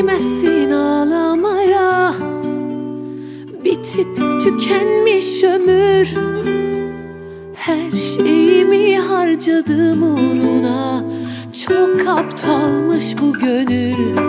Değmesin ağlamaya. Bitip tükenmiş ömür. Her şeyimi harcadım uğruna. Çok aptalmış bu gönül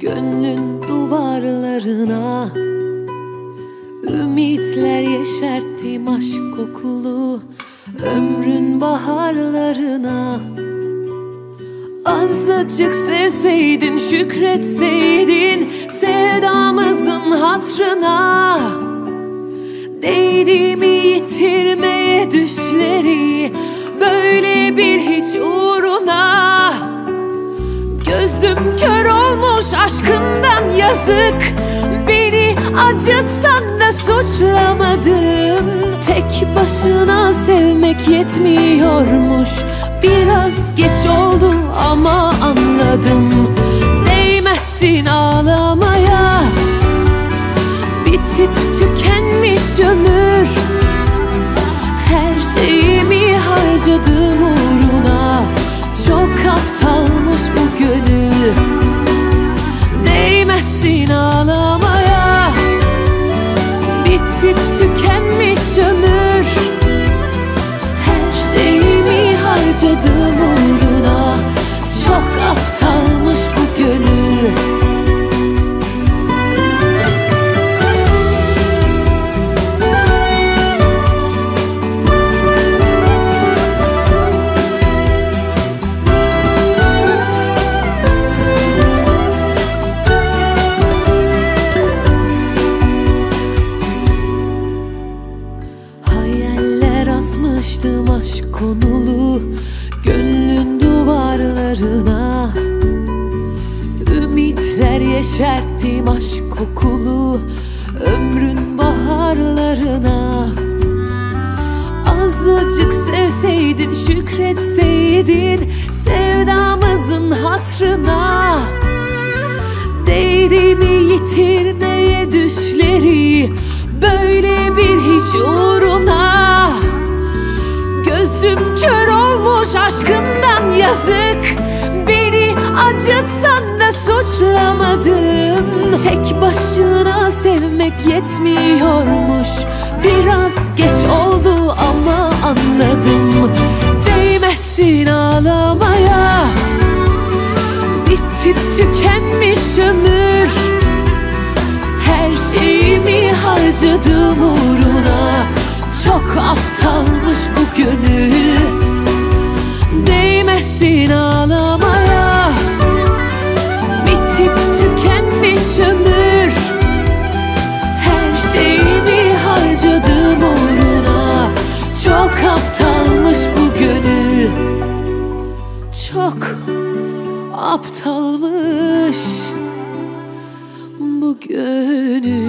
Gönlün duvarlarına. Ümitler yeşerttim aşk kokulu Ömrün baharlarına. Azıcık sevseydin şükretseydin Sevdamızın hatrına. Değdi mi yitirmeye düşleri Böyle bir hiç uğruna. Gözüm kör aşkından yazık Beni acıtsan da suçlamadın. Tek başına sevmek yetmiyormuş. Biraz geç oldu ama anladım. Değmezsin ağlamaya. Bitip tükenmiş ömür. Her şeyimi harcadım uğruna. Çok aptalmış bu gönül Bitip tükenmiş ömür. Her şeyimi harcadım uğruna aşk konulu Gönlün duvarlarına. Ümitler yeşerttim aşk kokulu Ömrün baharlarına. Azıcık sevseydin şükretseydin Sevdamızın hatrına kör olmuş aşkından yazık. Beni acıtsan da suçlamadın. Tek başına sevmek yetmiyormuş. Biraz geç oldu ama anladım. Değmezsin ağlamaya. Bitip tükenmiş ömür. Her şeyimi harcadım uğruna Çok aptalmış bu gönül. Değmezsin ağlamaya. Bitip tükenmiş ömür. Her şeyimi harcadım uğruna Çok aptalmış bu gönül. Çok aptalmış bu gönül